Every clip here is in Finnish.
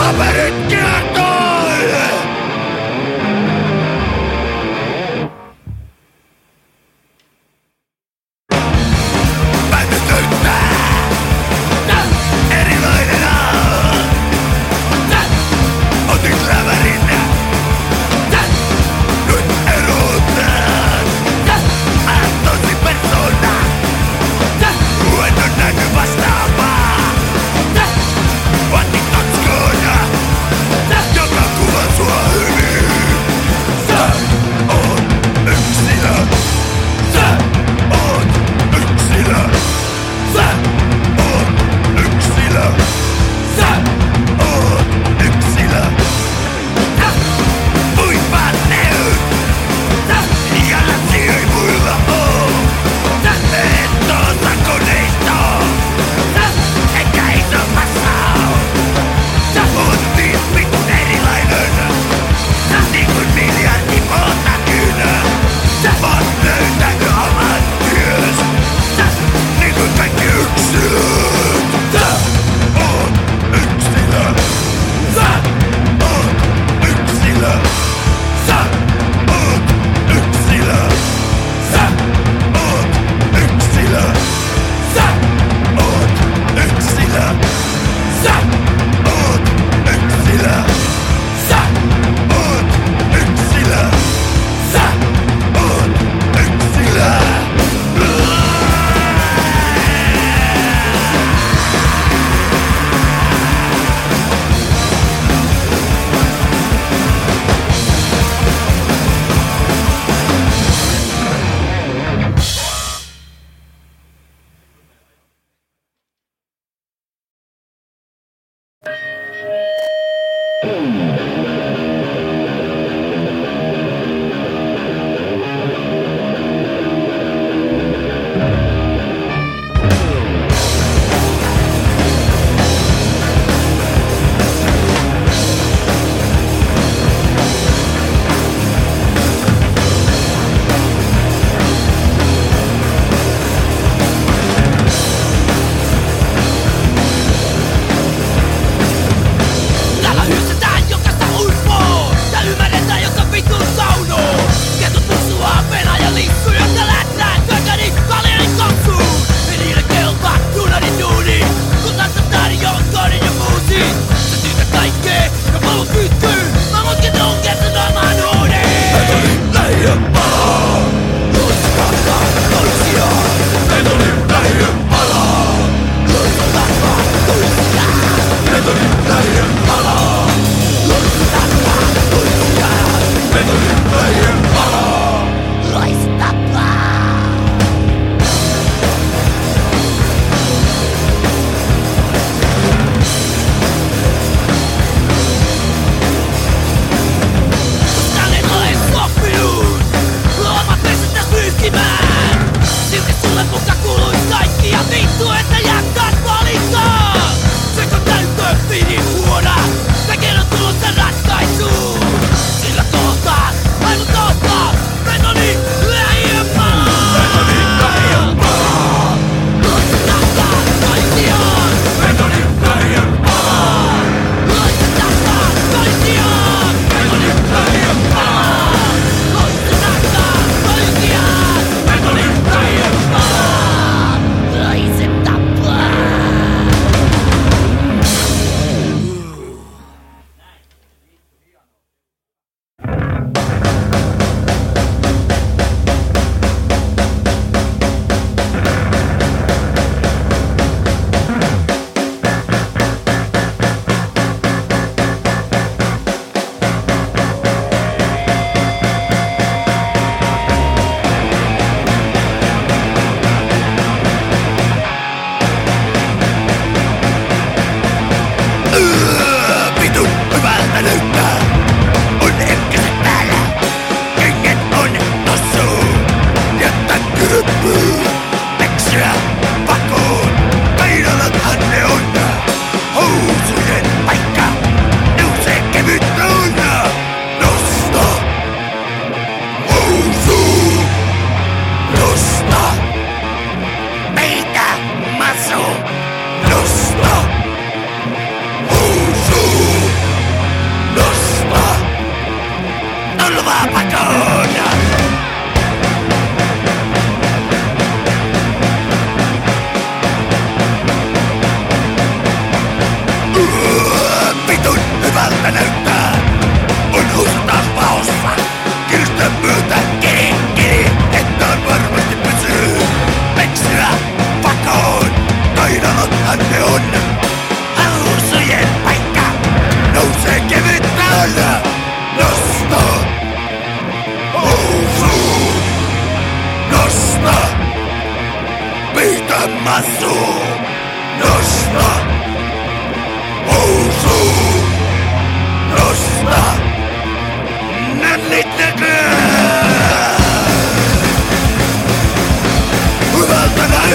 Mamma ditt knäckhål!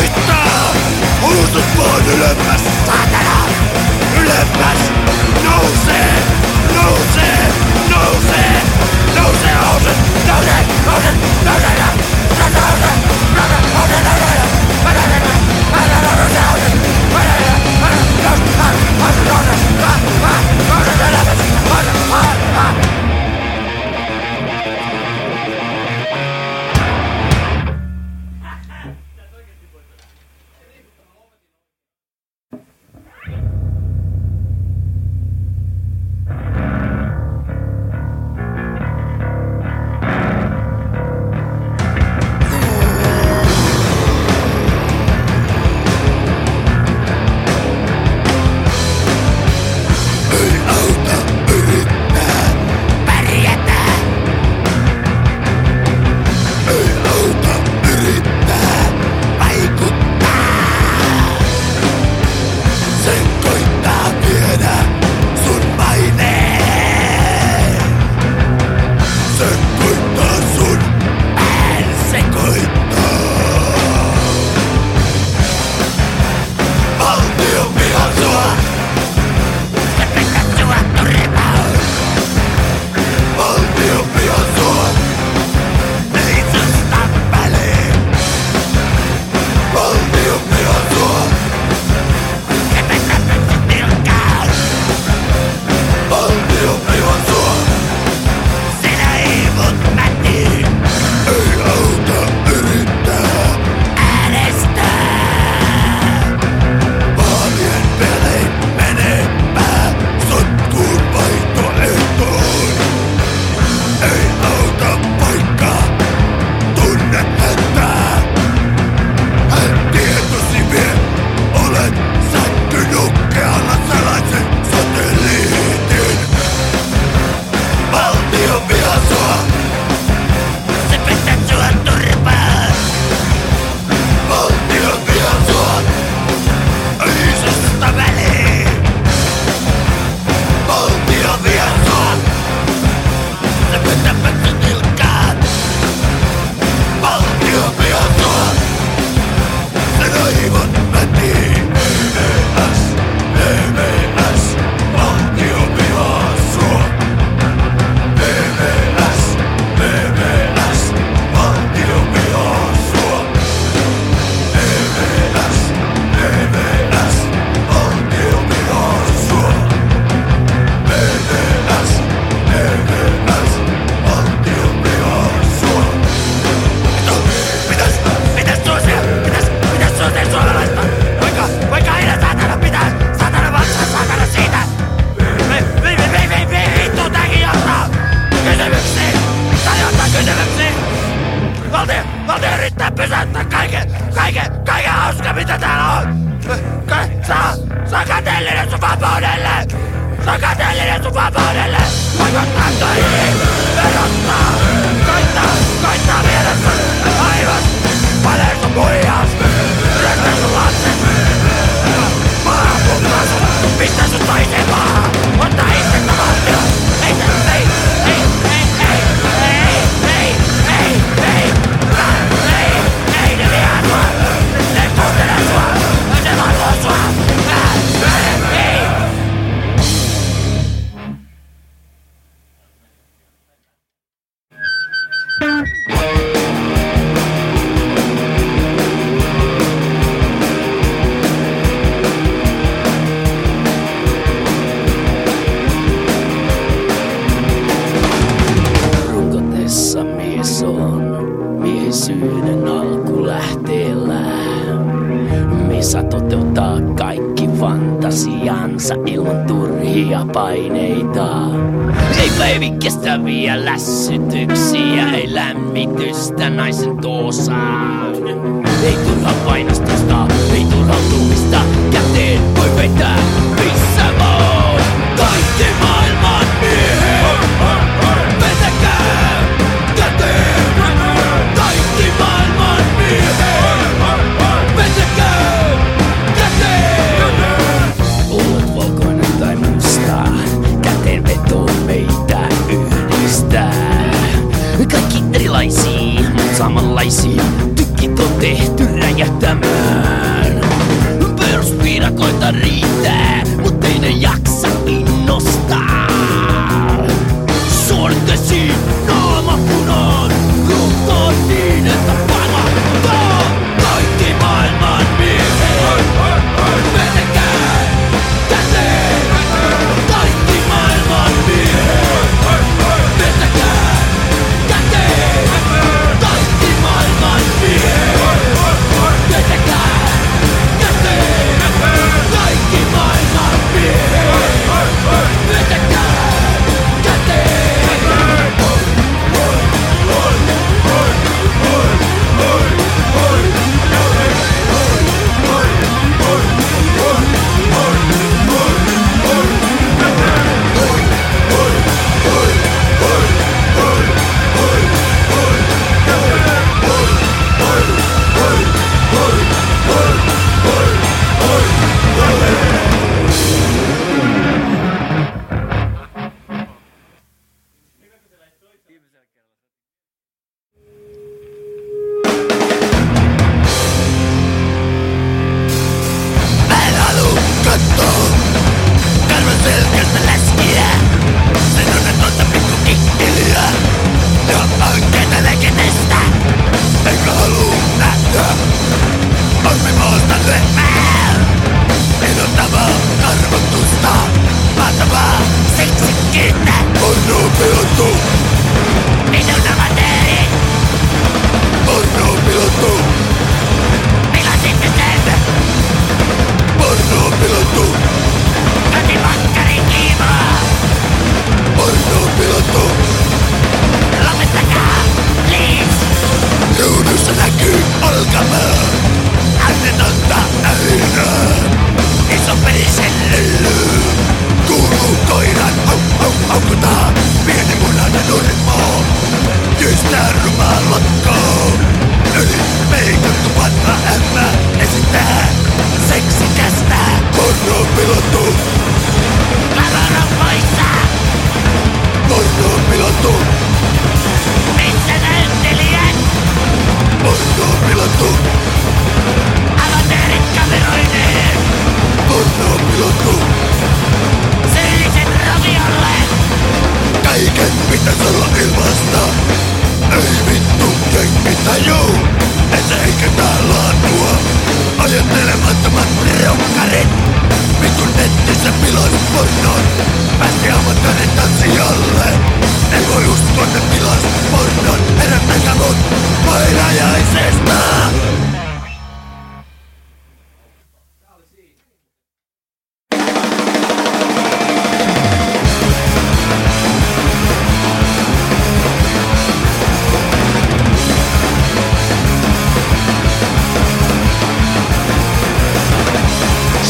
putain Ose pas ne le passe Satana Ne le passe Nausée Nausée Nausée Nausée Nausée Nausée Nausée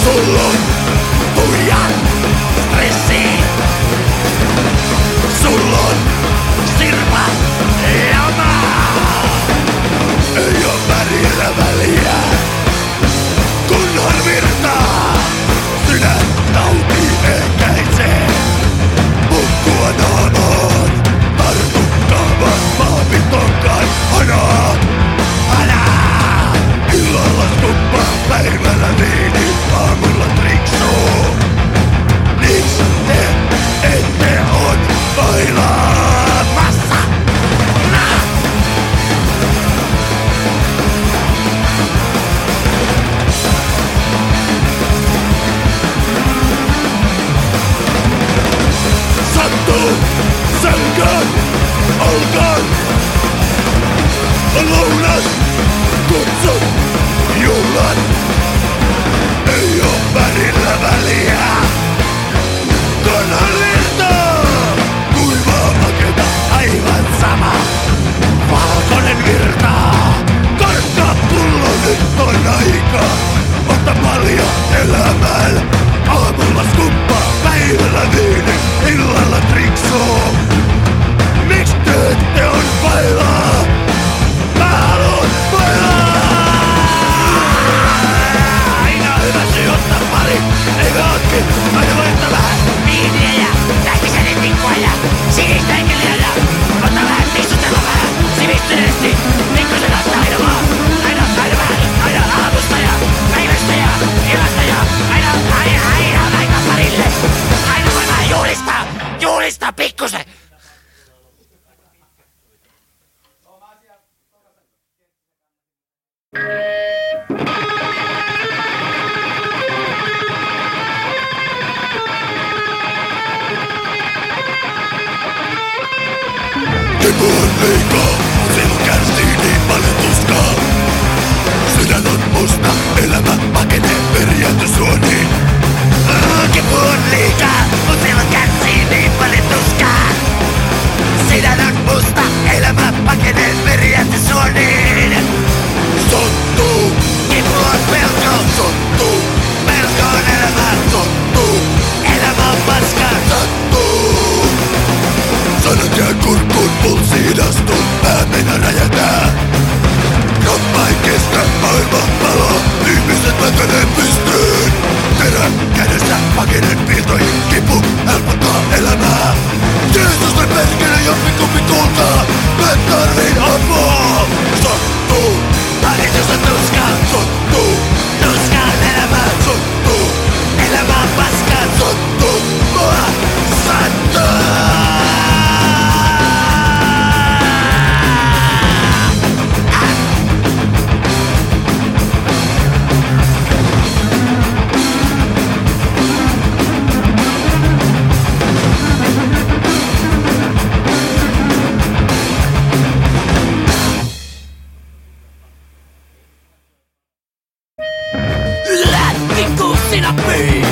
Sullun hurjan stressi. Sullun sirpa elämä. Ei oo värillä väliä, kunhan virtaa. Sinä tauti ehkäisee, pukkua naamaan. Tartuttavat maapitoon kai hanaa. Hanaa! Illalla skumppaa päivällä viini. Aika. Ota paljon elämään, me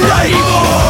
Rainbow!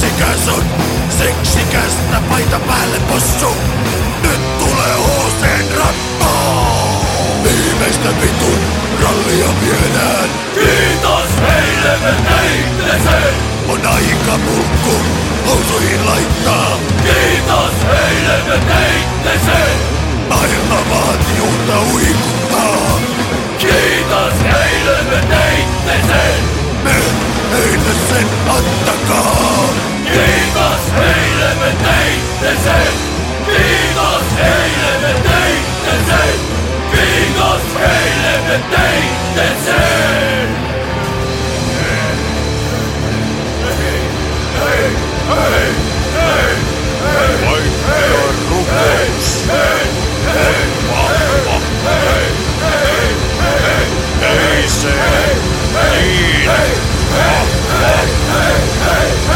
Seksikäs on seksikästä paita päälle possu Nyt tulee HCn rappaa Viimeistä vitun rallia viedään Kiitos heille me teitte sen! On aika mulkku housuihin laittaa Kiitos heille me teitte sen! Maailma vaatijuutta uikuttaa Kiitos heille me teitte sen! Me innocent underground. Divas eliminate the sin. Divas eliminate the sin. Divas eliminate the sin. Hey, hey, hey, hey, hey, hey, hey, hey, hey.